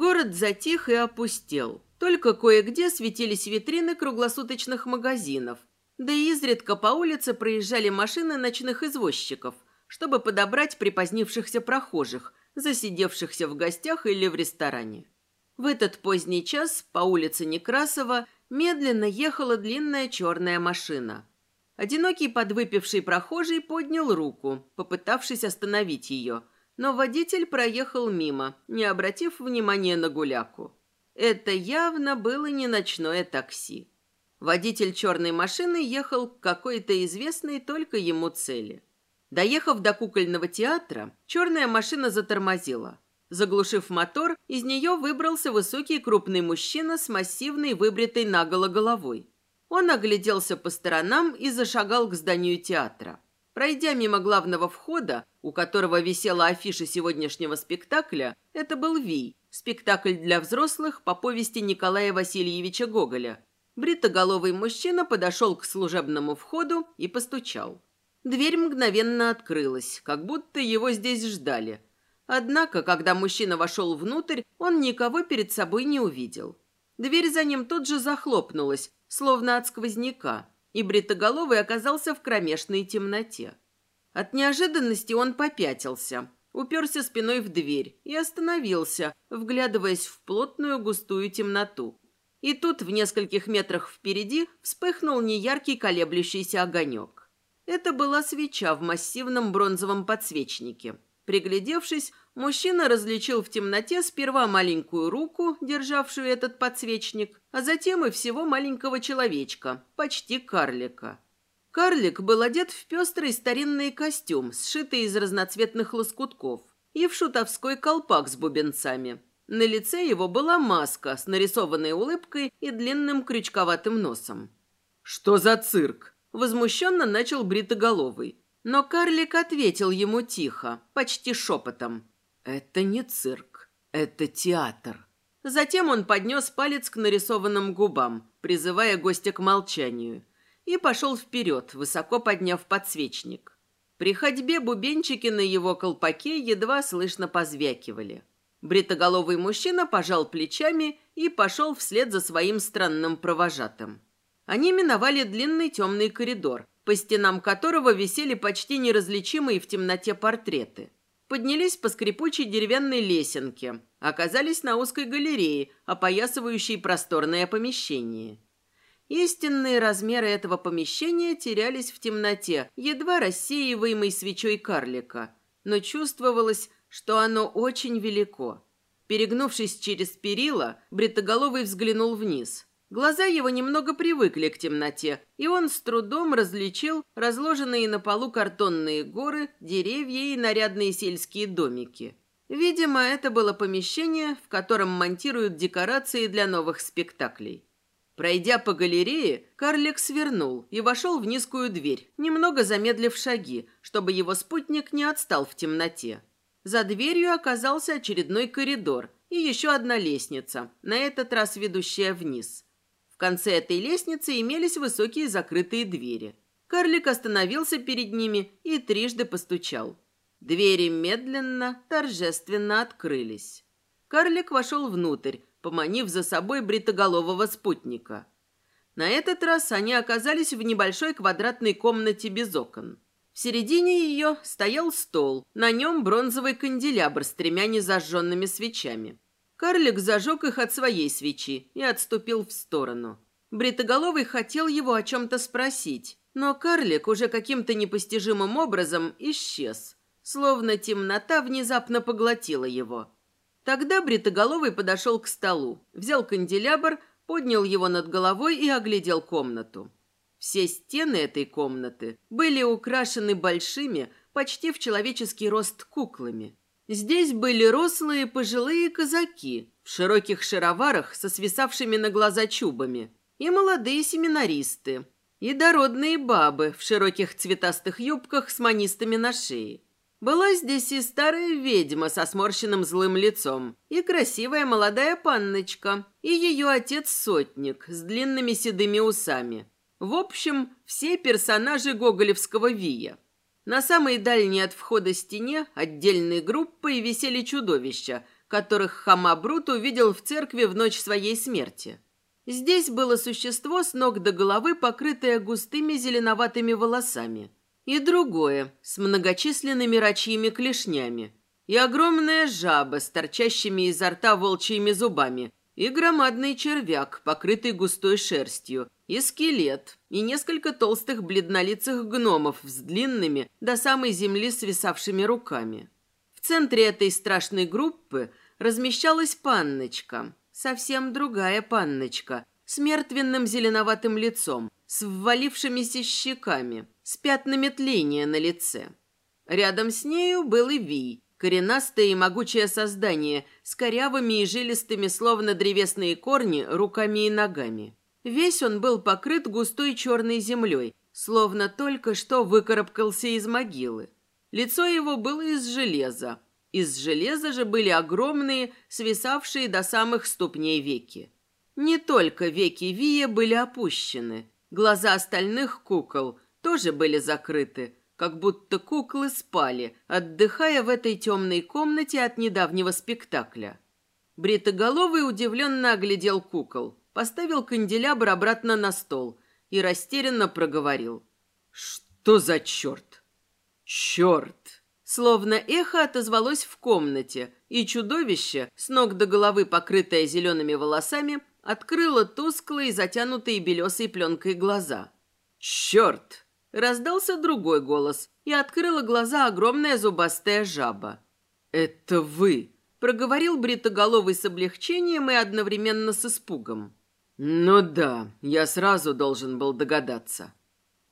Город затих и опустел. Только кое-где светились витрины круглосуточных магазинов. Да и изредка по улице проезжали машины ночных извозчиков, чтобы подобрать припозднившихся прохожих, засидевшихся в гостях или в ресторане. В этот поздний час по улице Некрасова медленно ехала длинная черная машина. Одинокий подвыпивший прохожий поднял руку, попытавшись остановить ее, но водитель проехал мимо, не обратив внимания на гуляку. Это явно было не ночное такси. Водитель черной машины ехал к какой-то известной только ему цели. Доехав до кукольного театра, черная машина затормозила. Заглушив мотор, из нее выбрался высокий крупный мужчина с массивной выбритой наголо головой. Он огляделся по сторонам и зашагал к зданию театра. Пройдя мимо главного входа, у которого висела афиша сегодняшнего спектакля, это был «Вий», спектакль для взрослых по повести Николая Васильевича Гоголя. Бритоголовый мужчина подошел к служебному входу и постучал. Дверь мгновенно открылась, как будто его здесь ждали. Однако, когда мужчина вошел внутрь, он никого перед собой не увидел. Дверь за ним тут же захлопнулась, словно от сквозняка, и бритоголовый оказался в кромешной темноте. От неожиданности он попятился, уперся спиной в дверь и остановился, вглядываясь в плотную густую темноту. И тут в нескольких метрах впереди вспыхнул неяркий колеблющийся огонек. Это была свеча в массивном бронзовом подсвечнике. Приглядевшись, мужчина различил в темноте сперва маленькую руку, державшую этот подсвечник, а затем и всего маленького человечка, почти карлика. Карлик был одет в пестрый старинный костюм, сшитый из разноцветных лоскутков, и в шутовской колпак с бубенцами. На лице его была маска с нарисованной улыбкой и длинным крючковатым носом. «Что за цирк?» – возмущенно начал бритоголовый. Но карлик ответил ему тихо, почти шепотом. «Это не цирк, это театр». Затем он поднес палец к нарисованным губам, призывая гостя к молчанию, и пошел вперед, высоко подняв подсвечник. При ходьбе бубенчики на его колпаке едва слышно позвякивали. Бритоголовый мужчина пожал плечами и пошел вслед за своим странным провожатым. Они миновали длинный темный коридор, по стенам которого висели почти неразличимые в темноте портреты. Поднялись по скрипучей деревянной лесенке, оказались на узкой галерее, опоясывающей просторное помещение. Истинные размеры этого помещения терялись в темноте, едва рассеиваемой свечой карлика, но чувствовалось, что оно очень велико. Перегнувшись через перила, Бритоголовый взглянул вниз – Глаза его немного привыкли к темноте, и он с трудом различил разложенные на полу картонные горы, деревья и нарядные сельские домики. Видимо, это было помещение, в котором монтируют декорации для новых спектаклей. Пройдя по галерее, карлик свернул и вошел в низкую дверь, немного замедлив шаги, чтобы его спутник не отстал в темноте. За дверью оказался очередной коридор и еще одна лестница, на этот раз ведущая вниз – конце этой лестницы имелись высокие закрытые двери. Карлик остановился перед ними и трижды постучал. Двери медленно, торжественно открылись. Карлик вошел внутрь, поманив за собой бритоголового спутника. На этот раз они оказались в небольшой квадратной комнате без окон. В середине ее стоял стол, на нем бронзовый канделябр с тремя незажженными свечами. Карлик зажег их от своей свечи и отступил в сторону. Бритоголовый хотел его о чем-то спросить, но карлик уже каким-то непостижимым образом исчез, словно темнота внезапно поглотила его. Тогда Бритоголовый подошел к столу, взял канделябр, поднял его над головой и оглядел комнату. Все стены этой комнаты были украшены большими, почти в человеческий рост куклами. Здесь были рослые пожилые казаки в широких шароварах со свисавшими на глаза чубами, и молодые семинаристы, и дородные бабы в широких цветастых юбках с манистами на шее. Была здесь и старая ведьма со сморщенным злым лицом, и красивая молодая панночка, и ее отец-сотник с длинными седыми усами. В общем, все персонажи гоголевского вия – на самой дальней от входа стене отдельной группой висели чудовища, которых Хамабрут увидел в церкви в ночь своей смерти. Здесь было существо с ног до головы, покрытое густыми зеленоватыми волосами, и другое, с многочисленными рачьими клешнями, и огромная жаба с торчащими изо рта волчьими зубами, и громадный червяк, покрытый густой шерстью, и скелет, и несколько толстых бледнолицых гномов с длинными до самой земли свисавшими руками. В центре этой страшной группы размещалась панночка, совсем другая панночка, с мертвенным зеленоватым лицом, с ввалившимися щеками, с пятнами тления на лице. Рядом с нею был и Вий, коренастое и могучее создание с корявыми и жилистыми, словно древесные корни, руками и ногами. Весь он был покрыт густой черной землей, словно только что выкарабкался из могилы. Лицо его было из железа. Из железа же были огромные, свисавшие до самых ступней веки. Не только веки Вия были опущены. Глаза остальных кукол тоже были закрыты, как будто куклы спали, отдыхая в этой темной комнате от недавнего спектакля. Бритоголовый удивленно оглядел кукол, поставил канделябр обратно на стол и растерянно проговорил. «Что за черт?» «Черт!» Словно эхо отозвалось в комнате, и чудовище, с ног до головы покрытое зелеными волосами, открыло тусклые, затянутые белесой пленкой глаза. «Черт!» Раздался другой голос, и открыла глаза огромная зубастая жаба. «Это вы!» – проговорил бритоголовый с облегчением и одновременно с испугом. «Ну да, я сразу должен был догадаться».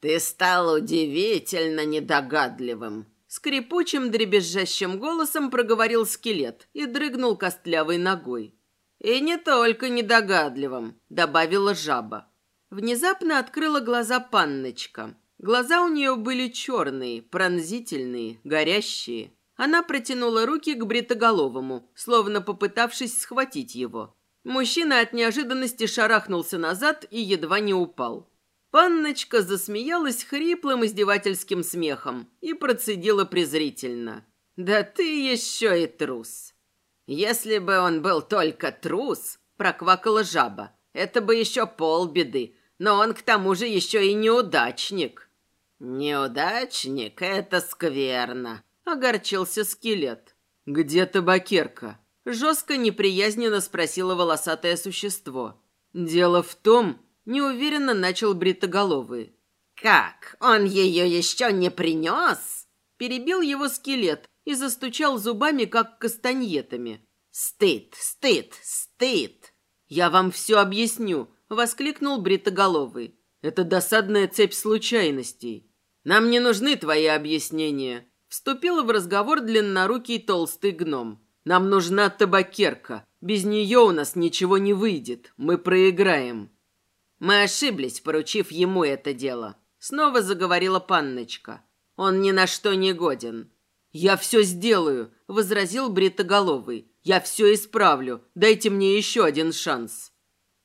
«Ты стал удивительно недогадливым», — скрипучим дребезжащим голосом проговорил скелет и дрыгнул костлявой ногой. «И не только недогадливым», — добавила жаба. Внезапно открыла глаза панночка. Глаза у нее были черные, пронзительные, горящие. Она протянула руки к бритоголовому, словно попытавшись схватить его. Мужчина от неожиданности шарахнулся назад и едва не упал. Панночка засмеялась хриплым издевательским смехом и процедила презрительно. «Да ты еще и трус!» «Если бы он был только трус», — проквакала жаба, — «это бы еще полбеды, но он к тому же еще и неудачник». «Неудачник — это скверно», — огорчился скелет. «Где табакерка?» — жестко неприязненно спросило волосатое существо. «Дело в том...» — неуверенно начал бритоголовый. «Как? Он ее еще не принес?» Перебил его скелет и застучал зубами, как кастаньетами. «Стыд, стыд, стыд!» «Я вам все объясню», — воскликнул бритоголовый. «Это досадная цепь случайностей. Нам не нужны твои объяснения. Вступила в разговор длиннорукий толстый гном. Нам нужна табакерка. Без нее у нас ничего не выйдет. Мы проиграем. Мы ошиблись, поручив ему это дело. Снова заговорила панночка. Он ни на что не годен. Я все сделаю, возразил бритоголовый. Я все исправлю. Дайте мне еще один шанс.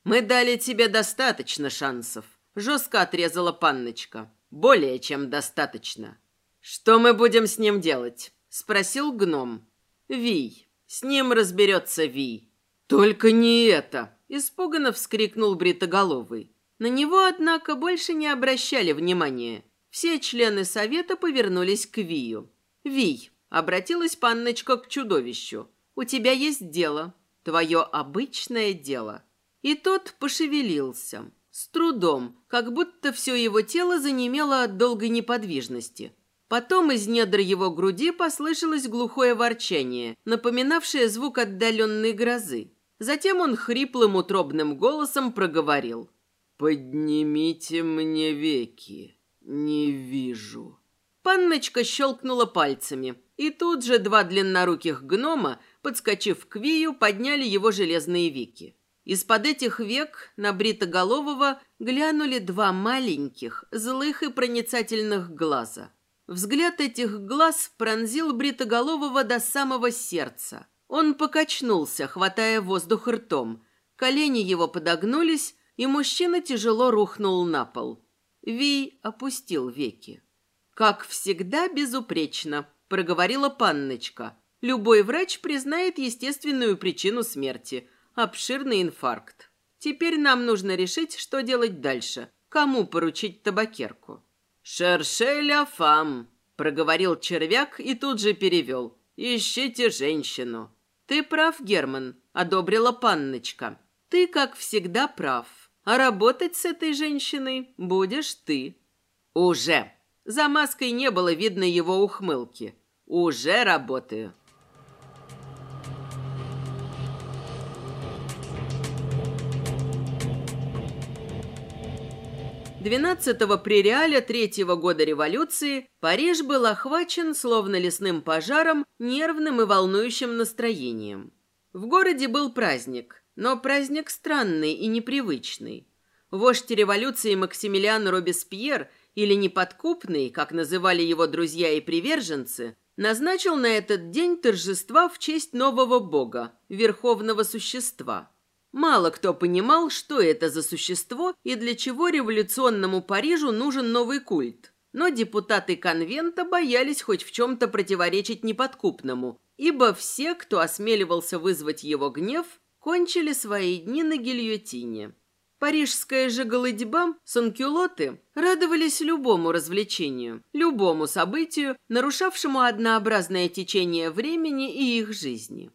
Мы дали тебе достаточно шансов, жестко отрезала панночка. Более чем достаточно. Что мы будем с ним делать? Спросил гном. Вий. С ним разберется Вий. Только не это! Испуганно вскрикнул Бритоголовый. На него, однако, больше не обращали внимания. Все члены совета повернулись к Вию. «Вий», — обратилась панночка к чудовищу, — «у тебя есть дело, твое обычное дело». И тот пошевелился. С трудом, как будто все его тело занемело от долгой неподвижности. Потом из недр его груди послышалось глухое ворчание, напоминавшее звук отдаленной грозы. Затем он хриплым утробным голосом проговорил. «Поднимите мне веки, не вижу». Панночка щелкнула пальцами, и тут же два длинноруких гнома, подскочив к Вию, подняли его железные веки. Из-под этих век на Бритоголового глянули два маленьких, злых и проницательных глаза. Взгляд этих глаз пронзил Бритоголового до самого сердца. Он покачнулся, хватая воздух ртом. Колени его подогнулись, и мужчина тяжело рухнул на пол. Вий опустил веки. «Как всегда безупречно», — проговорила панночка. Любой врач признает естественную причину смерти – обширный инфаркт. Теперь нам нужно решить, что делать дальше. Кому поручить табакерку? «Шершеля фам», – проговорил червяк и тут же перевел. «Ищите женщину». «Ты прав, Герман», – одобрила панночка. «Ты, как всегда, прав. А работать с этой женщиной будешь ты». «Уже». За маской не было видно его ухмылки. «Уже работаю». 12-го прериаля третьего года революции Париж был охвачен, словно лесным пожаром, нервным и волнующим настроением. В городе был праздник, но праздник странный и непривычный. Вождь революции Максимилиан Робеспьер, или неподкупный, как называли его друзья и приверженцы, назначил на этот день торжества в честь нового бога, верховного существа – Мало кто понимал, что это за существо и для чего революционному Парижу нужен новый культ. Но депутаты конвента боялись хоть в чем-то противоречить неподкупному, ибо все, кто осмеливался вызвать его гнев, кончили свои дни на гильотине. Парижская же голодьба, санкюлоты радовались любому развлечению, любому событию, нарушавшему однообразное течение времени и их жизни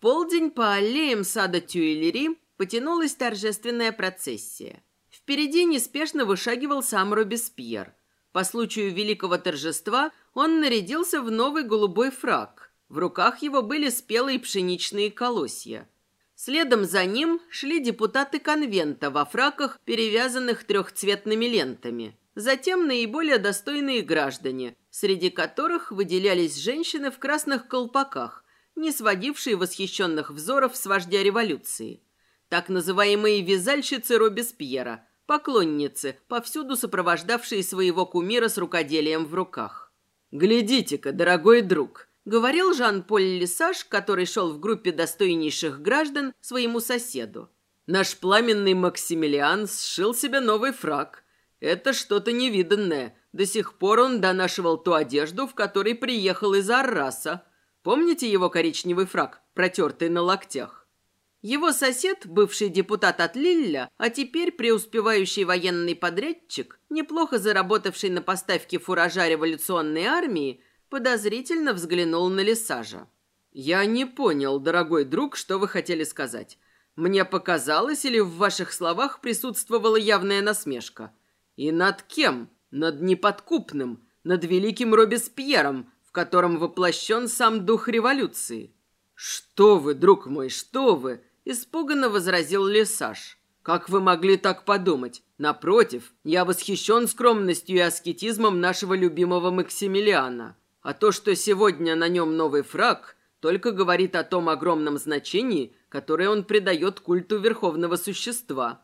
полдень по аллеям сада Тюильри потянулась торжественная процессия. Впереди неспешно вышагивал сам Робеспьер. По случаю великого торжества он нарядился в новый голубой фраг. В руках его были спелые пшеничные колосья. Следом за ним шли депутаты конвента во фраках, перевязанных трехцветными лентами. Затем наиболее достойные граждане, среди которых выделялись женщины в красных колпаках, не сводившие восхищенных взоров с вождя революции. Так называемые вязальщицы Робеспьера, поклонницы, повсюду сопровождавшие своего кумира с рукоделием в руках. «Глядите-ка, дорогой друг», — говорил Жан-Поль Лисаж, который шел в группе достойнейших граждан своему соседу. «Наш пламенный Максимилиан сшил себе новый фраг. Это что-то невиданное. До сих пор он донашивал ту одежду, в которой приехал из Арраса. Помните его коричневый фраг, протертый на локтях? Его сосед, бывший депутат от Лилля, а теперь преуспевающий военный подрядчик, неплохо заработавший на поставке фуража революционной армии, подозрительно взглянул на Лесажа. «Я не понял, дорогой друг, что вы хотели сказать. Мне показалось, или в ваших словах присутствовала явная насмешка? И над кем? Над неподкупным, над великим Робеспьером, в котором воплощен сам дух революции. «Что вы, друг мой, что вы!» – испуганно возразил Лесаж. «Как вы могли так подумать? Напротив, я восхищен скромностью и аскетизмом нашего любимого Максимилиана. А то, что сегодня на нем новый фраг, только говорит о том огромном значении, которое он придает культу верховного существа».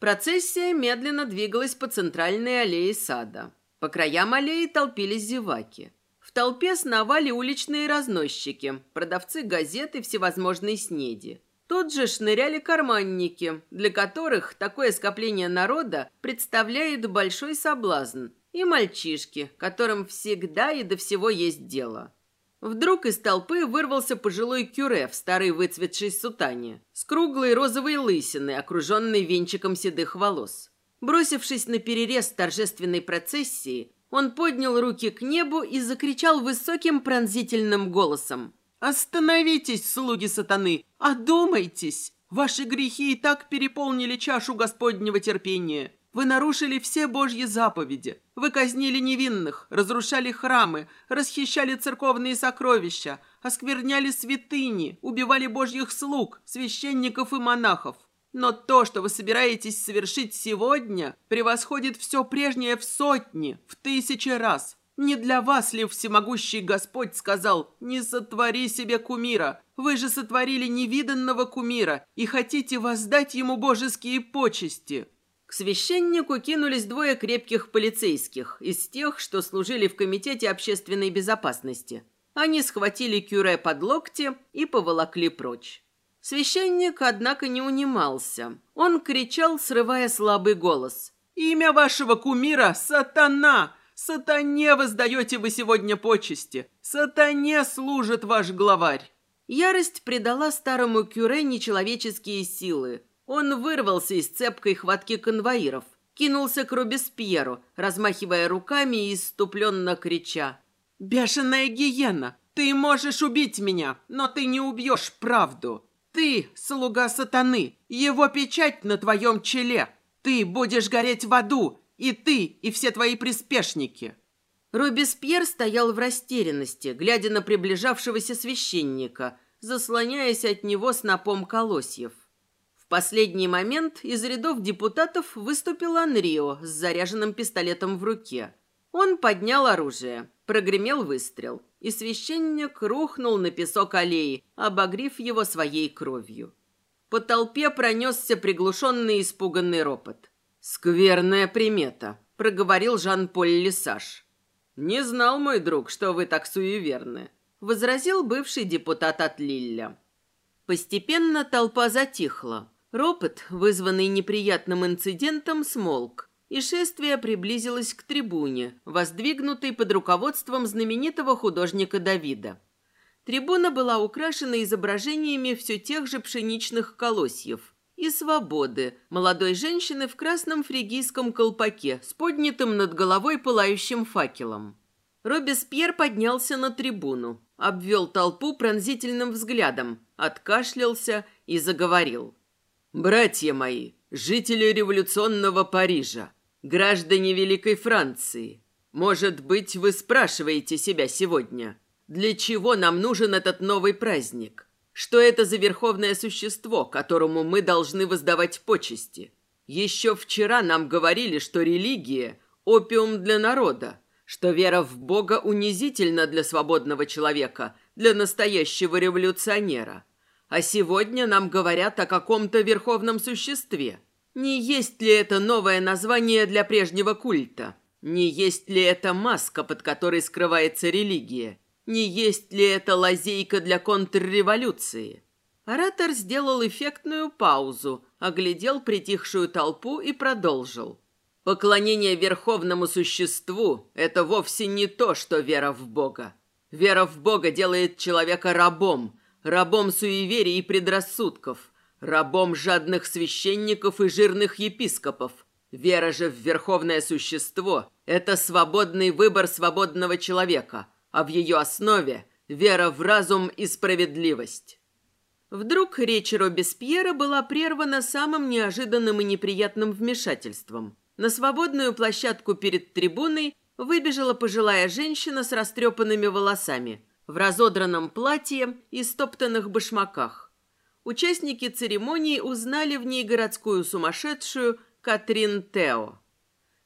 Процессия медленно двигалась по центральной аллее сада. По краям аллеи толпились зеваки. В толпе сновали уличные разносчики, продавцы газет и всевозможной снеди. Тут же шныряли карманники, для которых такое скопление народа представляет большой соблазн, и мальчишки, которым всегда и до всего есть дело. Вдруг из толпы вырвался пожилой кюре в старой выцветшей сутане, с круглой розовой лысиной, окруженной венчиком седых волос. Бросившись на перерез торжественной процессии, он поднял руки к небу и закричал высоким пронзительным голосом. «Остановитесь, слуги сатаны! Одумайтесь! Ваши грехи и так переполнили чашу Господнего терпения. Вы нарушили все Божьи заповеди. Вы казнили невинных, разрушали храмы, расхищали церковные сокровища, оскверняли святыни, убивали Божьих слуг, священников и монахов. Но то, что вы собираетесь совершить сегодня, превосходит все прежнее в сотни, в тысячи раз. Не для вас ли всемогущий Господь сказал «Не сотвори себе кумира»? Вы же сотворили невиданного кумира и хотите воздать ему божеские почести». К священнику кинулись двое крепких полицейских из тех, что служили в Комитете общественной безопасности. Они схватили Кюре под локти и поволокли прочь. Священник, однако, не унимался. Он кричал, срывая слабый голос. «Имя вашего кумира — Сатана! Сатане воздаете вы сегодня почести! Сатане служит ваш главарь!» Ярость придала старому кюре нечеловеческие силы. Он вырвался из цепкой хватки конвоиров, кинулся к Робеспьеру, размахивая руками и иступленно крича. «Бешеная гиена! Ты можешь убить меня, но ты не убьешь правду! Ты, слуга сатаны, его печать на твоем челе! Ты будешь гореть в аду, и ты, и все твои приспешники!» Робеспьер стоял в растерянности, глядя на приближавшегося священника, заслоняясь от него снопом колосьев. В последний момент из рядов депутатов выступил Анрио с заряженным пистолетом в руке. Он поднял оружие, прогремел выстрел, и священник рухнул на песок аллеи, обогрив его своей кровью. По толпе пронесся приглушенный испуганный ропот. «Скверная примета», — проговорил Жан-Поль Лисаж. «Не знал, мой друг, что вы так суеверны», — возразил бывший депутат от Лилля. Постепенно толпа затихла. Ропот, вызванный неприятным инцидентом, смолк, и шествие приблизилось к трибуне, воздвигнутой под руководством знаменитого художника Давида. Трибуна была украшена изображениями все тех же пшеничных колосьев и свободы, молодой женщины в красном фригийском колпаке с поднятым над головой пылающим факелом. Робеспьер поднялся на трибуну, обвел толпу пронзительным взглядом, откашлялся и заговорил. «Братья мои, жители революционного Парижа, граждане Великой Франции, может быть, вы спрашиваете себя сегодня, для чего нам нужен этот новый праздник? что это за верховное существо, которому мы должны воздавать почести. Еще вчера нам говорили, что религия – опиум для народа, что вера в Бога унизительна для свободного человека, для настоящего революционера. А сегодня нам говорят о каком-то верховном существе. Не есть ли это новое название для прежнего культа? Не есть ли это маска, под которой скрывается религия? Не есть ли это лазейка для контрреволюции? Оратор сделал эффектную паузу, оглядел притихшую толпу и продолжил. Поклонение верховному существу – это вовсе не то, что вера в Бога. Вера в Бога делает человека рабом, рабом суеверий и предрассудков, рабом жадных священников и жирных епископов. Вера же в верховное существо – это свободный выбор свободного человека – а в ее основе вера в разум и справедливость. Вдруг речь Робеспьера была прервана самым неожиданным и неприятным вмешательством. На свободную площадку перед трибуной выбежала пожилая женщина с растрепанными волосами, в разодранном платье и стоптанных башмаках. Участники церемонии узнали в ней городскую сумасшедшую Катрин Тео.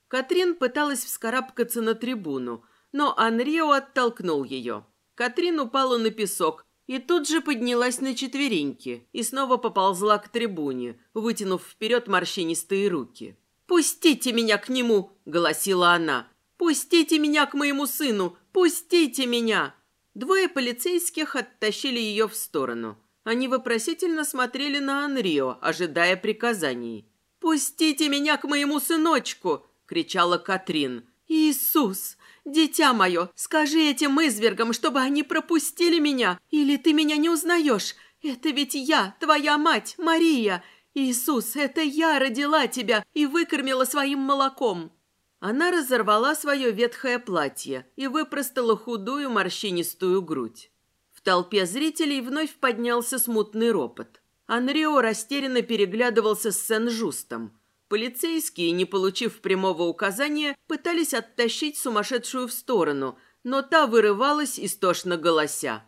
Катрин пыталась вскарабкаться на трибуну – но Анрио оттолкнул ее. Катрин упала на песок и тут же поднялась на четвереньки и снова поползла к трибуне, вытянув вперед морщинистые руки. «Пустите меня к нему!» – голосила она. «Пустите меня к моему сыну! Пустите меня!» Двое полицейских оттащили ее в сторону. Они вопросительно смотрели на Анрио, ожидая приказаний. «Пустите меня к моему сыночку!» – кричала Катрин. «Иисус! «Дитя мое, скажи этим извергам, чтобы они пропустили меня, или ты меня не узнаешь. Это ведь я, твоя мать, Мария. Иисус, это я родила тебя и выкормила своим молоком». Она разорвала свое ветхое платье и выпростала худую морщинистую грудь. В толпе зрителей вновь поднялся смутный ропот. Анрио растерянно переглядывался с Сен-Жустом. Полицейские, не получив прямого указания, пытались оттащить сумасшедшую в сторону, но та вырывалась, истошно голося.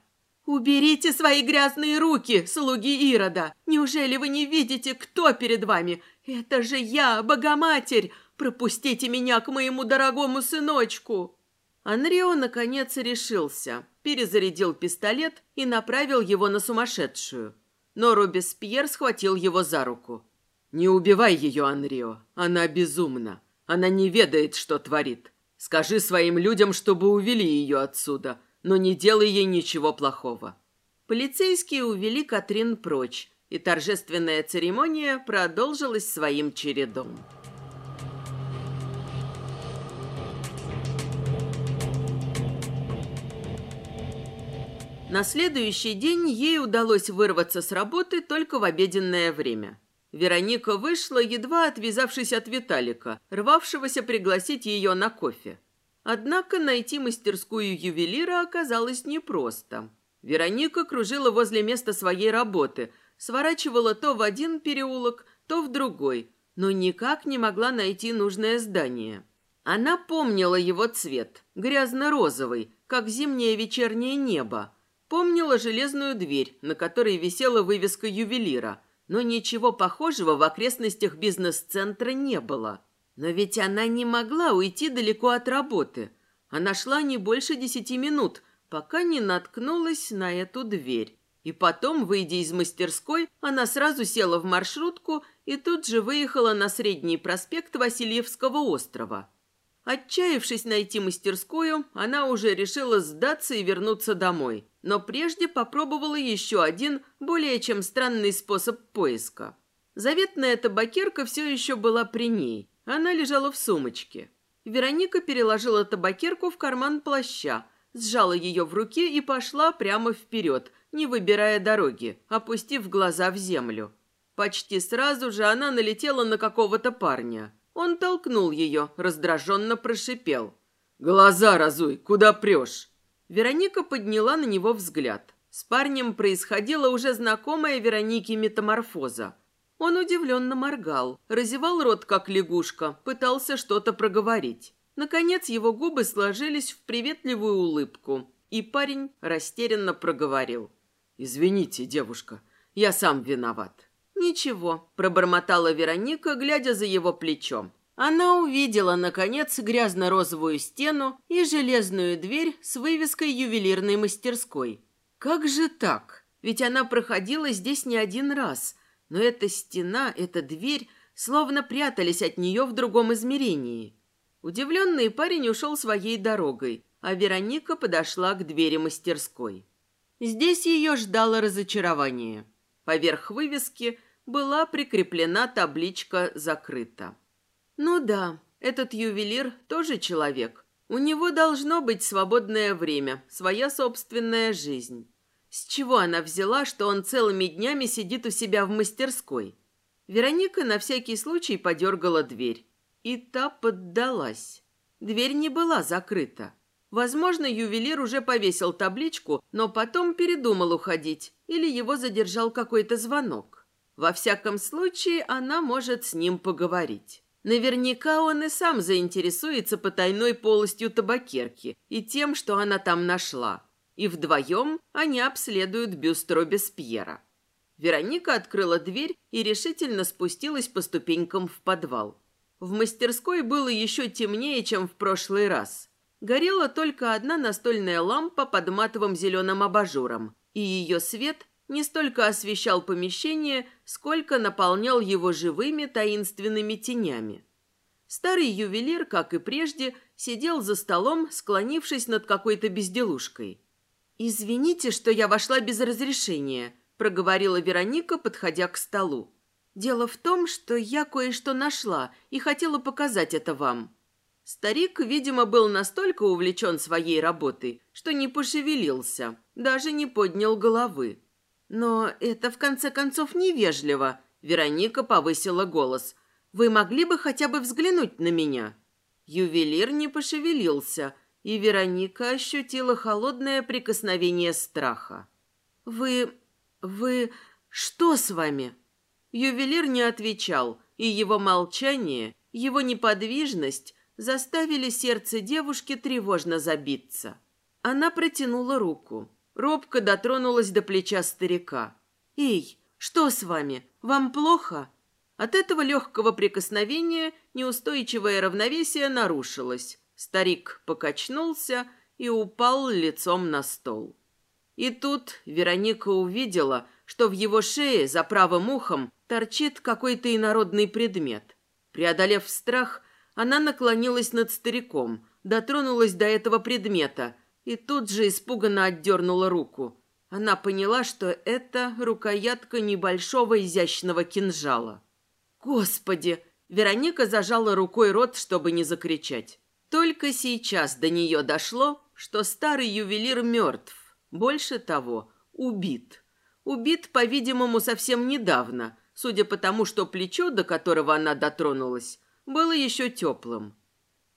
«Уберите свои грязные руки, слуги Ирода! Неужели вы не видите, кто перед вами? Это же я, Богоматерь! Пропустите меня к моему дорогому сыночку!» Анрио, наконец, решился, перезарядил пистолет и направил его на сумасшедшую. Но Робеспьер схватил его за руку. «Не убивай ее, Анрио. Она безумна. Она не ведает, что творит. Скажи своим людям, чтобы увели ее отсюда, но не делай ей ничего плохого». Полицейские увели Катрин прочь, и торжественная церемония продолжилась своим чередом. На следующий день ей удалось вырваться с работы только в обеденное время. Вероника вышла, едва отвязавшись от Виталика, рвавшегося пригласить ее на кофе. Однако найти мастерскую ювелира оказалось непросто. Вероника кружила возле места своей работы, сворачивала то в один переулок, то в другой, но никак не могла найти нужное здание. Она помнила его цвет, грязно-розовый, как зимнее вечернее небо. Помнила железную дверь, на которой висела вывеска ювелира, но ничего похожего в окрестностях бизнес-центра не было. Но ведь она не могла уйти далеко от работы. Она шла не больше десяти минут, пока не наткнулась на эту дверь. И потом, выйдя из мастерской, она сразу села в маршрутку и тут же выехала на Средний проспект Васильевского острова. Отчаявшись найти мастерскую, она уже решила сдаться и вернуться домой, но прежде попробовала еще один, более чем странный способ поиска. Заветная табакерка все еще была при ней, она лежала в сумочке. Вероника переложила табакерку в карман плаща, сжала ее в руке и пошла прямо вперед, не выбирая дороги, опустив глаза в землю. Почти сразу же она налетела на какого-то парня. Он толкнул ее, раздраженно прошипел. «Глаза разуй, куда прешь?» Вероника подняла на него взгляд. С парнем происходила уже знакомая Веронике метаморфоза. Он удивленно моргал, разевал рот, как лягушка, пытался что-то проговорить. Наконец его губы сложились в приветливую улыбку, и парень растерянно проговорил. «Извините, девушка, я сам виноват». «Ничего», – пробормотала Вероника, глядя за его плечом. Она увидела, наконец, грязно-розовую стену и железную дверь с вывеской ювелирной мастерской. Как же так? Ведь она проходила здесь не один раз, но эта стена, эта дверь словно прятались от нее в другом измерении. Удивленный парень ушел своей дорогой, а Вероника подошла к двери мастерской. Здесь ее ждало разочарование. Поверх вывески была прикреплена табличка «Закрыто». Ну да, этот ювелир тоже человек. У него должно быть свободное время, своя собственная жизнь. С чего она взяла, что он целыми днями сидит у себя в мастерской? Вероника на всякий случай подергала дверь. И та поддалась. Дверь не была закрыта. Возможно, ювелир уже повесил табличку, но потом передумал уходить, или его задержал какой-то звонок. Во всяком случае, она может с ним поговорить. Наверняка он и сам заинтересуется потайной полостью табакерки и тем, что она там нашла. И вдвоем они обследуют бюст Робеспьера. Вероника открыла дверь и решительно спустилась по ступенькам в подвал. В мастерской было еще темнее, чем в прошлый раз. Горела только одна настольная лампа под матовым зеленым абажуром, и ее свет не столько освещал помещение, сколько наполнял его живыми таинственными тенями. Старый ювелир, как и прежде, сидел за столом, склонившись над какой-то безделушкой. «Извините, что я вошла без разрешения», – проговорила Вероника, подходя к столу. «Дело в том, что я кое-что нашла и хотела показать это вам». Старик, видимо, был настолько увлечен своей работой, что не пошевелился, даже не поднял головы. «Но это, в конце концов, невежливо», – Вероника повысила голос. «Вы могли бы хотя бы взглянуть на меня?» Ювелир не пошевелился, и Вероника ощутила холодное прикосновение страха. «Вы... вы... что с вами?» Ювелир не отвечал, и его молчание, его неподвижность заставили сердце девушки тревожно забиться. Она протянула руку. Робко дотронулась до плеча старика. «Эй, что с вами? Вам плохо?» От этого легкого прикосновения неустойчивое равновесие нарушилось. Старик покачнулся и упал лицом на стол. И тут Вероника увидела, что в его шее за правым ухом торчит какой-то инородный предмет. Преодолев страх, она наклонилась над стариком, дотронулась до этого предмета и тут же испуганно отдернула руку. Она поняла, что это рукоятка небольшого изящного кинжала. «Господи!» Вероника зажала рукой рот, чтобы не закричать. Только сейчас до нее дошло, что старый ювелир мертв. Больше того, убит. Убит, по-видимому, совсем недавно, судя по тому, что плечо, до которого она дотронулась, было еще теплым.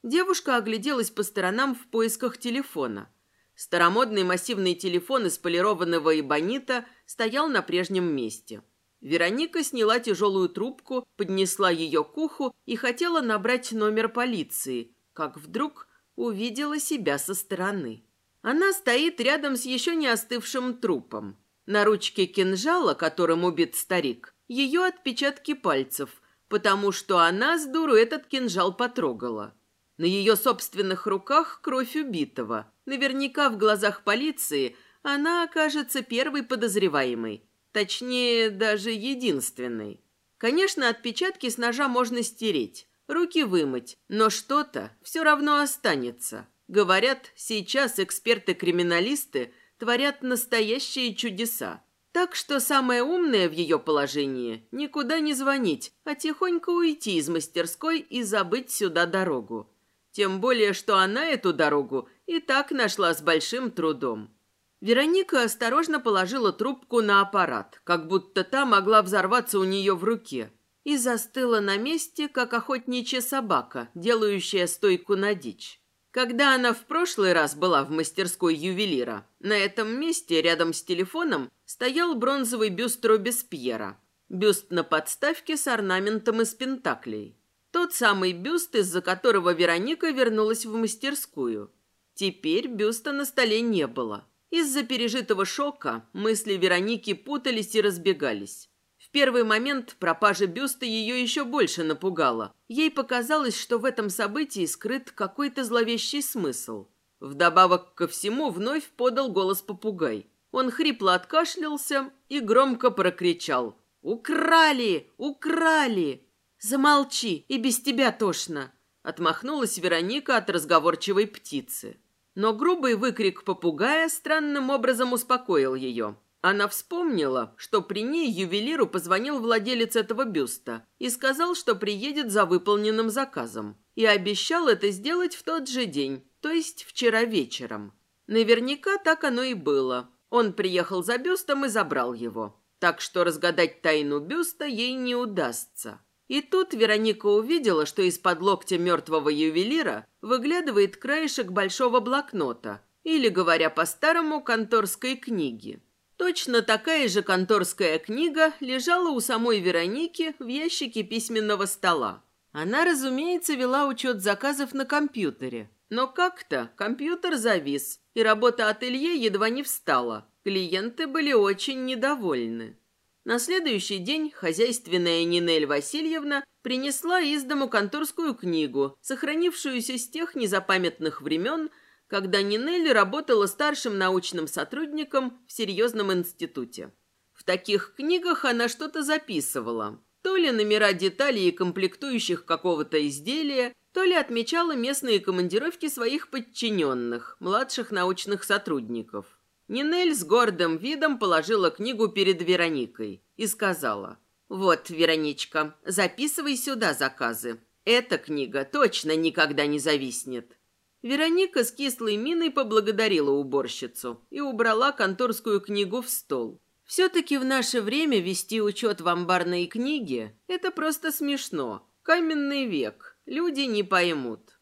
Девушка огляделась по сторонам в поисках телефона. Старомодный массивный телефон из полированного эбонита стоял на прежнем месте. Вероника сняла тяжелую трубку, поднесла ее к уху и хотела набрать номер полиции, как вдруг увидела себя со стороны. Она стоит рядом с еще не остывшим трупом. На ручке кинжала, которым убит старик, ее отпечатки пальцев, потому что она с дуру этот кинжал потрогала. На ее собственных руках кровь убитого. Наверняка в глазах полиции она окажется первой подозреваемой. Точнее, даже единственной. Конечно, отпечатки с ножа можно стереть, руки вымыть, но что-то все равно останется. Говорят, сейчас эксперты-криминалисты творят настоящие чудеса. Так что самое умное в ее положении – никуда не звонить, а тихонько уйти из мастерской и забыть сюда дорогу. Тем более, что она эту дорогу и так нашла с большим трудом. Вероника осторожно положила трубку на аппарат, как будто та могла взорваться у нее в руке, и застыла на месте, как охотничья собака, делающая стойку на дичь. Когда она в прошлый раз была в мастерской ювелира, на этом месте, рядом с телефоном, стоял бронзовый бюст Робеспьера. Бюст на подставке с орнаментом из пентаклей. Тот самый бюст, из-за которого Вероника вернулась в мастерскую. Теперь бюста на столе не было. Из-за пережитого шока мысли Вероники путались и разбегались. В первый момент пропажа бюста ее еще больше напугала. Ей показалось, что в этом событии скрыт какой-то зловещий смысл. Вдобавок ко всему вновь подал голос попугай. Он хрипло откашлялся и громко прокричал. «Украли! Украли!» «Замолчи, и без тебя тошно!» Отмахнулась Вероника от разговорчивой птицы. Но грубый выкрик попугая странным образом успокоил ее. Она вспомнила, что при ней ювелиру позвонил владелец этого бюста и сказал, что приедет за выполненным заказом. И обещал это сделать в тот же день, то есть вчера вечером. Наверняка так оно и было. Он приехал за бюстом и забрал его. Так что разгадать тайну бюста ей не удастся. И тут Вероника увидела, что из-под локтя мертвого ювелира выглядывает краешек большого блокнота, или, говоря по-старому, конторской книги. Точно такая же конторская книга лежала у самой Вероники в ящике письменного стола. Она, разумеется, вела учет заказов на компьютере. Но как-то компьютер завис, и работа ателье едва не встала. Клиенты были очень недовольны. На следующий день хозяйственная Нинель Васильевна принесла из дому конторскую книгу, сохранившуюся с тех незапамятных времен, когда Нинель работала старшим научным сотрудником в серьезном институте. В таких книгах она что-то записывала. То ли номера деталей и комплектующих какого-то изделия, то ли отмечала местные командировки своих подчиненных, младших научных сотрудников. Нинель с гордым видом положила книгу перед Вероникой и сказала, «Вот, Вероничка, записывай сюда заказы. Эта книга точно никогда не зависнет». Вероника с кислой миной поблагодарила уборщицу и убрала конторскую книгу в стол. Все-таки в наше время вести учет в амбарной книге – это просто смешно. Каменный век. Люди не поймут.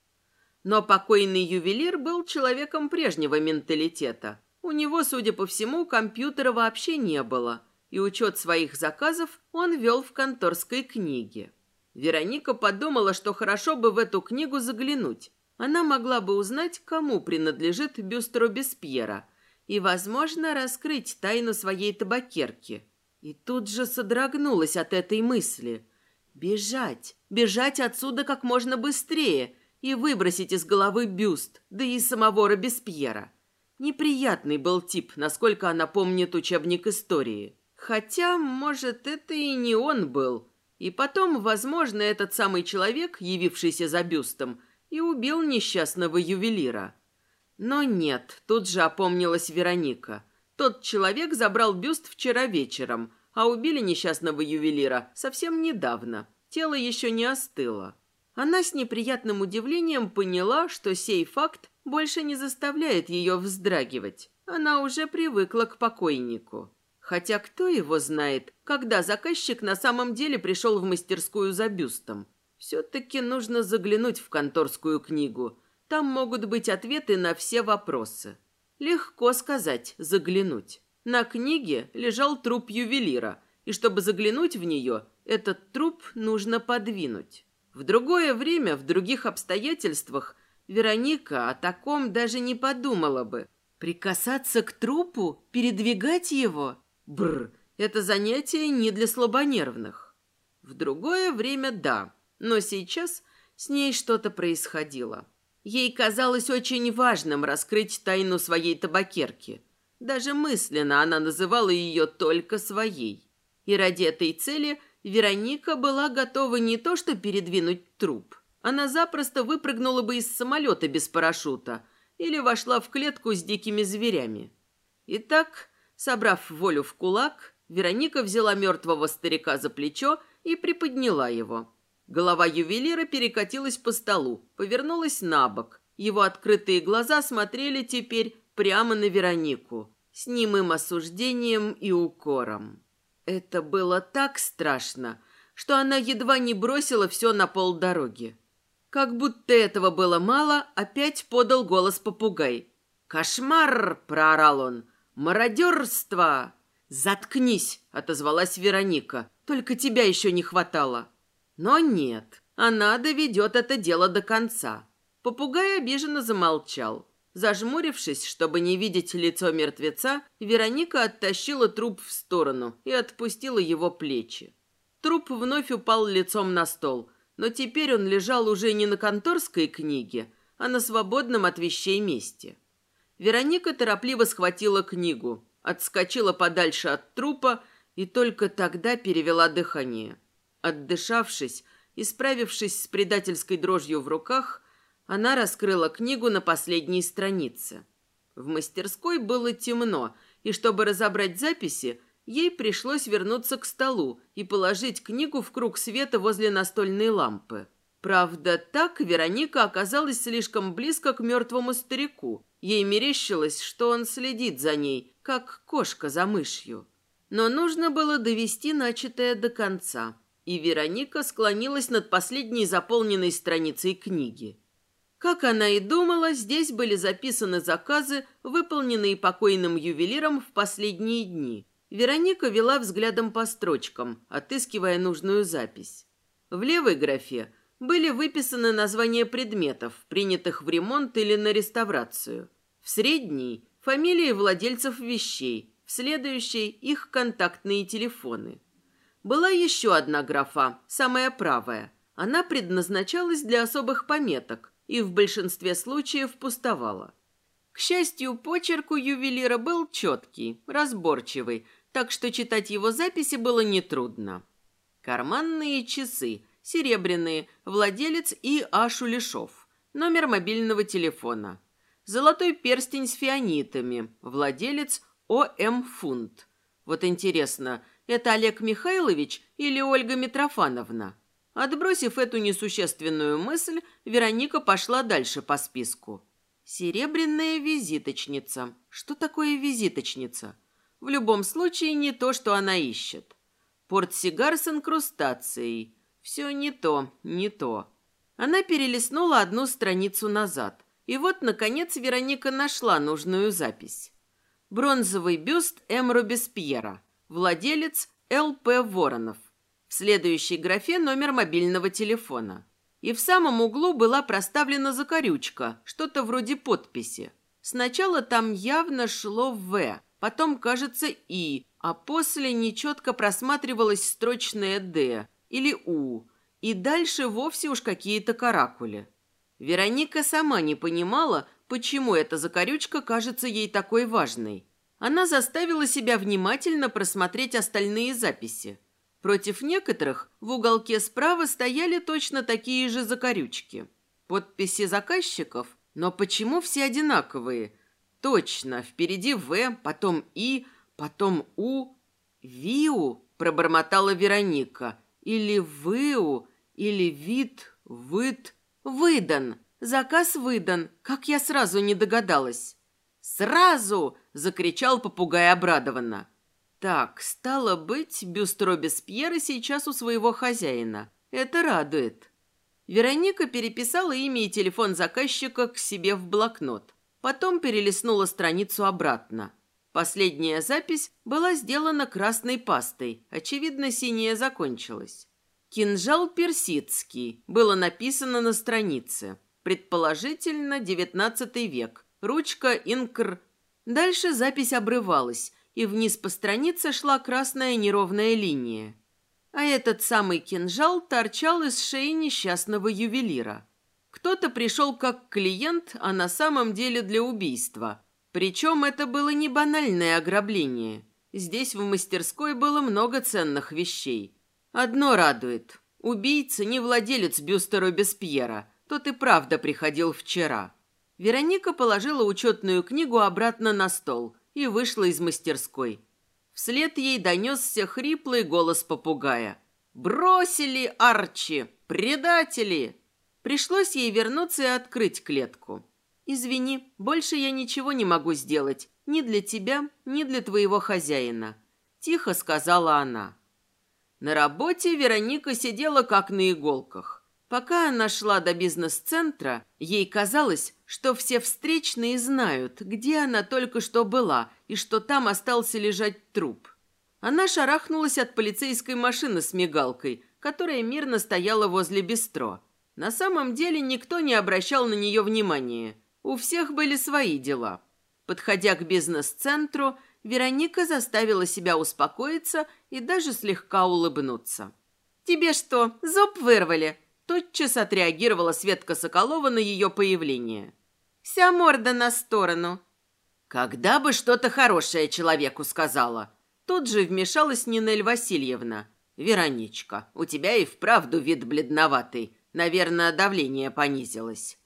Но покойный ювелир был человеком прежнего менталитета – у него, судя по всему, компьютера вообще не было, и учет своих заказов он вел в конторской книге. Вероника подумала, что хорошо бы в эту книгу заглянуть. Она могла бы узнать, кому принадлежит бюст Робеспьера, и, возможно, раскрыть тайну своей табакерки. И тут же содрогнулась от этой мысли. Бежать, бежать отсюда как можно быстрее и выбросить из головы бюст, да и самого Робеспьера. Неприятный был тип, насколько она помнит учебник истории. Хотя, может, это и не он был. И потом, возможно, этот самый человек, явившийся за бюстом, и убил несчастного ювелира. Но нет, тут же опомнилась Вероника. Тот человек забрал бюст вчера вечером, а убили несчастного ювелира совсем недавно. Тело еще не остыло. Она с неприятным удивлением поняла, что сей факт больше не заставляет ее вздрагивать. Она уже привыкла к покойнику. Хотя кто его знает, когда заказчик на самом деле пришел в мастерскую за бюстом. Все-таки нужно заглянуть в конторскую книгу. Там могут быть ответы на все вопросы. Легко сказать «заглянуть». На книге лежал труп ювелира, и чтобы заглянуть в нее, этот труп нужно подвинуть. В другое время, в других обстоятельствах, Вероника о таком даже не подумала бы. Прикасаться к трупу? Передвигать его? Бр, это занятие не для слабонервных. В другое время да, но сейчас с ней что-то происходило. Ей казалось очень важным раскрыть тайну своей табакерки. Даже мысленно она называла ее только своей. И ради этой цели Вероника была готова не то что передвинуть труп. Она запросто выпрыгнула бы из самолета без парашюта или вошла в клетку с дикими зверями. Итак, собрав волю в кулак, Вероника взяла мертвого старика за плечо и приподняла его. Голова ювелира перекатилась по столу, повернулась на бок. Его открытые глаза смотрели теперь прямо на Веронику, с немым осуждением и укором. Это было так страшно, что она едва не бросила все на полдороги. Как будто этого было мало, опять подал голос попугай. «Кошмар!» – проорал он. «Мародерство!» «Заткнись!» – отозвалась Вероника. «Только тебя еще не хватало!» Но нет, она доведет это дело до конца. Попугай обиженно замолчал. Зажмурившись, чтобы не видеть лицо мертвеца, Вероника оттащила труп в сторону и отпустила его плечи. Труп вновь упал лицом на стол, но теперь он лежал уже не на конторской книге, а на свободном от вещей месте. Вероника торопливо схватила книгу, отскочила подальше от трупа и только тогда перевела дыхание. Отдышавшись и справившись с предательской дрожью в руках, она раскрыла книгу на последней странице. В мастерской было темно, и чтобы разобрать записи, ей пришлось вернуться к столу и положить книгу в круг света возле настольной лампы. Правда, так Вероника оказалась слишком близко к мертвому старику. Ей мерещилось, что он следит за ней, как кошка за мышью. Но нужно было довести начатое до конца и Вероника склонилась над последней заполненной страницей книги. Как она и думала, здесь были записаны заказы, выполненные покойным ювелиром в последние дни. Вероника вела взглядом по строчкам, отыскивая нужную запись. В левой графе были выписаны названия предметов, принятых в ремонт или на реставрацию. В средней – фамилии владельцев вещей, в следующей – их контактные телефоны – была еще одна графа, самая правая. Она предназначалась для особых пометок и в большинстве случаев пустовала. К счастью, почерк у ювелира был четкий, разборчивый, так что читать его записи было нетрудно. Карманные часы, серебряные, владелец И. А. Шулешов, номер мобильного телефона. Золотой перстень с фианитами, владелец О. М. Фунт. Вот интересно, это Олег Михайлович или Ольга Митрофановна? Отбросив эту несущественную мысль, Вероника пошла дальше по списку. Серебряная визиточница. Что такое визиточница? В любом случае не то, что она ищет. Портсигар с инкрустацией. Все не то, не то. Она перелистнула одну страницу назад. И вот, наконец, Вероника нашла нужную запись. Бронзовый бюст М. Робеспьера. Владелец Л.П. Воронов. В следующей графе номер мобильного телефона. И в самом углу была проставлена закорючка, что-то вроде подписи. Сначала там явно шло «В», потом, кажется, «И», а после нечетко просматривалось строчное «Д» или «У», и дальше вовсе уж какие-то каракули. Вероника сама не понимала, почему эта закорючка кажется ей такой важной. Она заставила себя внимательно просмотреть остальные записи. Против некоторых в уголке справа стояли точно такие же закорючки. Подписи заказчиков, но почему все одинаковые? Точно, впереди «В», потом «И», потом «У». «Виу», пробормотала Вероника. Или «Выу», или «Вид», «Выд». «Выдан». Заказ выдан, как я сразу не догадалась. «Сразу!» – закричал попугай обрадованно. Так, стало быть, бюст Робеспьера сейчас у своего хозяина. Это радует. Вероника переписала имя и телефон заказчика к себе в блокнот. Потом перелистнула страницу обратно. Последняя запись была сделана красной пастой. Очевидно, синяя закончилась. «Кинжал персидский» было написано на странице. Предположительно, девятнадцатый век. Ручка инкр. Дальше запись обрывалась, и вниз по странице шла красная неровная линия. А этот самый кинжал торчал из шеи несчастного ювелира. Кто-то пришел как клиент, а на самом деле для убийства. Причем это было не банальное ограбление. Здесь в мастерской было много ценных вещей. Одно радует. Убийца не владелец бюста Робеспьера. Тот и правда приходил вчера. Вероника положила учетную книгу обратно на стол и вышла из мастерской. Вслед ей донесся хриплый голос попугая. «Бросили, Арчи! Предатели!» Пришлось ей вернуться и открыть клетку. «Извини, больше я ничего не могу сделать. Ни для тебя, ни для твоего хозяина», – тихо сказала она. На работе Вероника сидела как на иголках. Пока она шла до бизнес-центра, ей казалось, что все встречные знают, где она только что была и что там остался лежать труп. Она шарахнулась от полицейской машины с мигалкой, которая мирно стояла возле бистро. На самом деле никто не обращал на нее внимания. У всех были свои дела. Подходя к бизнес-центру, Вероника заставила себя успокоиться и даже слегка улыбнуться. «Тебе что, зуб вырвали?» Тотчас отреагировала Светка Соколова на ее появление. «Вся морда на сторону». «Когда бы что-то хорошее человеку сказала?» Тут же вмешалась Нинель Васильевна. «Вероничка, у тебя и вправду вид бледноватый. Наверное, давление понизилось».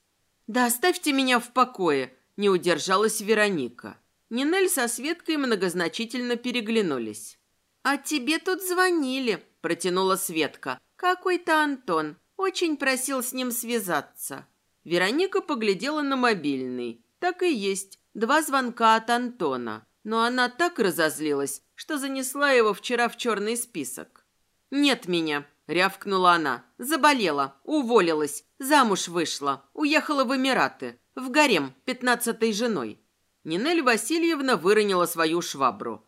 «Да оставьте меня в покое», – не удержалась Вероника. Нинель со Светкой многозначительно переглянулись. «А тебе тут звонили», – протянула Светка. «Какой-то Антон. Очень просил с ним связаться». Вероника поглядела на мобильный. Так и есть. Два звонка от Антона. Но она так разозлилась, что занесла его вчера в черный список. «Нет меня», — рявкнула она. «Заболела, уволилась, замуж вышла, уехала в Эмираты, в гарем, пятнадцатой женой». Нинель Васильевна выронила свою швабру.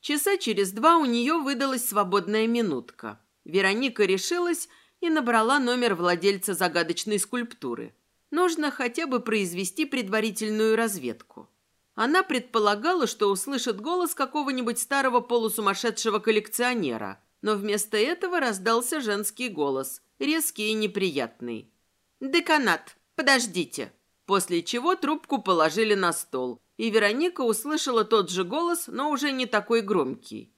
Часа через два у нее выдалась свободная минутка. Вероника решилась и набрала номер владельца загадочной скульптуры. Нужно хотя бы произвести предварительную разведку. Она предполагала, что услышит голос какого-нибудь старого полусумасшедшего коллекционера, но вместо этого раздался женский голос, резкий и неприятный. «Деканат, подождите!» После чего трубку положили на стол, и Вероника услышала тот же голос, но уже не такой громкий.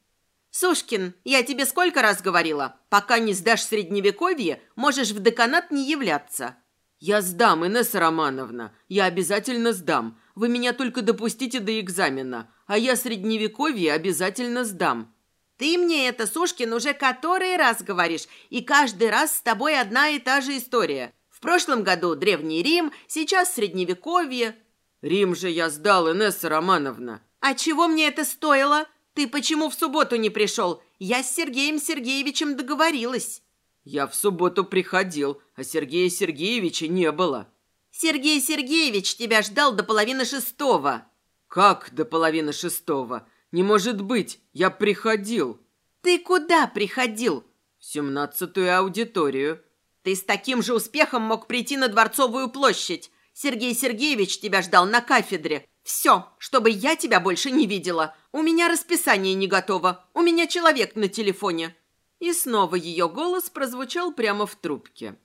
«Сушкин, я тебе сколько раз говорила? Пока не сдашь средневековье, можешь в деканат не являться». «Я сдам, Инесса Романовна, я обязательно сдам. Вы меня только допустите до экзамена, а я средневековье обязательно сдам». «Ты мне это, Сушкин, уже который раз говоришь, и каждый раз с тобой одна и та же история. В прошлом году Древний Рим, сейчас Средневековье». «Рим же я сдал, Инесса Романовна». «А чего мне это стоило? Ты почему в субботу не пришел? Я с Сергеем Сергеевичем договорилась». «Я в субботу приходил, а Сергея Сергеевича не было». Сергей Сергеевич тебя ждал до половины шестого». «Как до половины шестого? Не может быть, я приходил». «Ты куда приходил?» «В семнадцатую аудиторию». «Ты с таким же успехом мог прийти на Дворцовую площадь. Сергей Сергеевич тебя ждал на кафедре. Все, чтобы я тебя больше не видела. У меня расписание не готово. У меня человек на телефоне». И снова ее голос прозвучал прямо в трубке.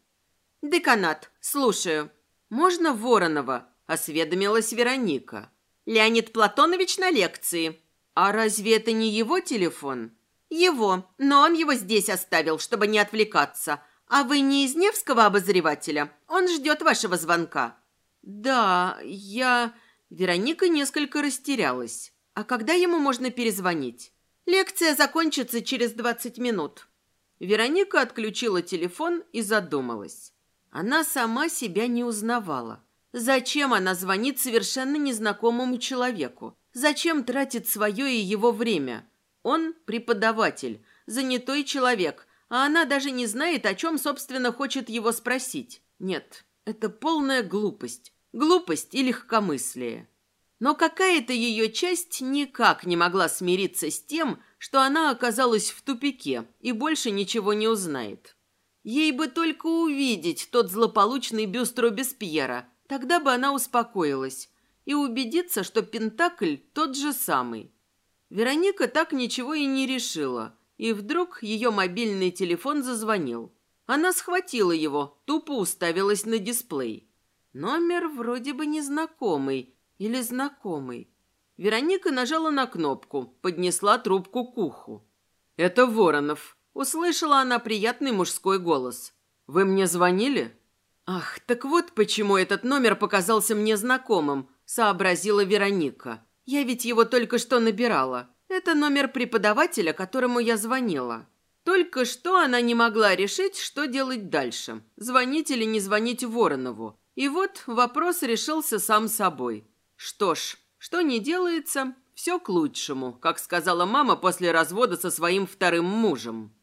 «Деканат, слушаю». «Можно Воронова?» – осведомилась Вероника. «Леонид Платонович на лекции». «А разве это не его телефон?» «Его, но он его здесь оставил, чтобы не отвлекаться. А вы не из Невского обозревателя? Он ждет вашего звонка». «Да, я...» Вероника несколько растерялась. «А когда ему можно перезвонить?» «Лекция закончится через двадцать минут». Вероника отключила телефон и задумалась. Она сама себя не узнавала. Зачем она звонит совершенно незнакомому человеку? Зачем тратит свое и его время? Он преподаватель, занятой человек, а она даже не знает, о чем, собственно, хочет его спросить. Нет, это полная глупость. Глупость и легкомыслие. Но какая-то ее часть никак не могла смириться с тем, что она оказалась в тупике и больше ничего не узнает. Ей бы только увидеть тот злополучный бюст Робеспьера, тогда бы она успокоилась и убедиться, что Пентакль тот же самый. Вероника так ничего и не решила, и вдруг ее мобильный телефон зазвонил. Она схватила его, тупо уставилась на дисплей. Номер вроде бы незнакомый или знакомый. Вероника нажала на кнопку, поднесла трубку к уху. «Это Воронов», — услышала она приятный мужской голос. «Вы мне звонили?» «Ах, так вот почему этот номер показался мне знакомым», — сообразила Вероника. «Я ведь его только что набирала. Это номер преподавателя, которому я звонила». Только что она не могла решить, что делать дальше. Звонить или не звонить Воронову. И вот вопрос решился сам собой. Что ж, что не делается, все к лучшему, как сказала мама после развода со своим вторым мужем.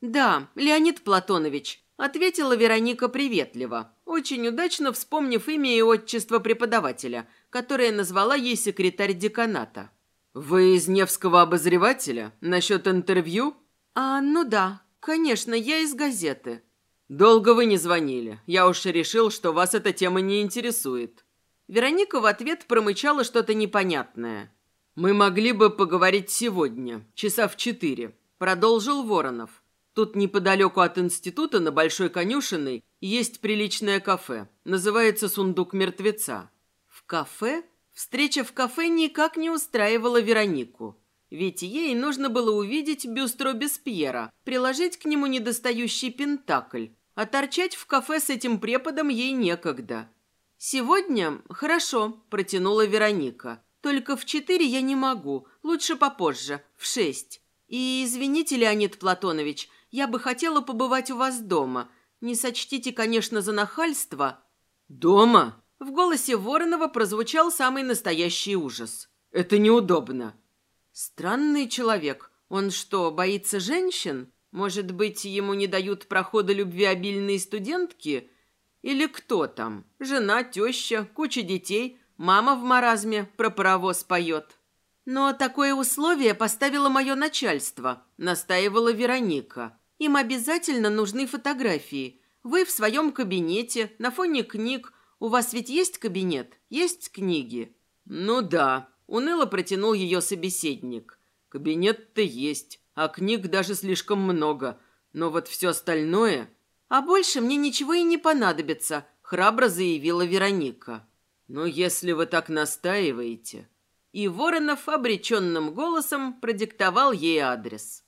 «Да, Леонид Платонович», — ответила Вероника приветливо, очень удачно вспомнив имя и отчество преподавателя, которое назвала ей секретарь деканата. «Вы из Невского обозревателя? Насчет интервью?» «А, ну да, конечно, я из газеты». «Долго вы не звонили. Я уж решил, что вас эта тема не интересует». Вероника в ответ промычала что-то непонятное. «Мы могли бы поговорить сегодня, часа в четыре», — продолжил Воронов. «Тут неподалеку от института на Большой Конюшиной есть приличное кафе. Называется «Сундук мертвеца». В кафе? Встреча в кафе никак не устраивала Веронику. Ведь ей нужно было увидеть бюст Робеспьера, приложить к нему недостающий пентакль, а торчать в кафе с этим преподом ей некогда. «Сегодня? Хорошо», – протянула Вероника. «Только в четыре я не могу, лучше попозже, в шесть. И извините, Леонид Платонович, я бы хотела побывать у вас дома. Не сочтите, конечно, за нахальство». «Дома?» В голосе Воронова прозвучал самый настоящий ужас. «Это неудобно». Странный человек. Он что, боится женщин? Может быть, ему не дают прохода любвеобильные студентки? Или кто там? Жена, теща, куча детей, мама в маразме про паровоз поет. Но такое условие поставило мое начальство, настаивала Вероника. Им обязательно нужны фотографии. Вы в своем кабинете, на фоне книг. У вас ведь есть кабинет? Есть книги? Ну да, Уныло протянул ее собеседник. Кабинет-то есть, а книг даже слишком много. Но вот все остальное... А больше мне ничего и не понадобится, храбро заявила Вероника. Ну, если вы так настаиваете... И Воронов обреченным голосом продиктовал ей адрес.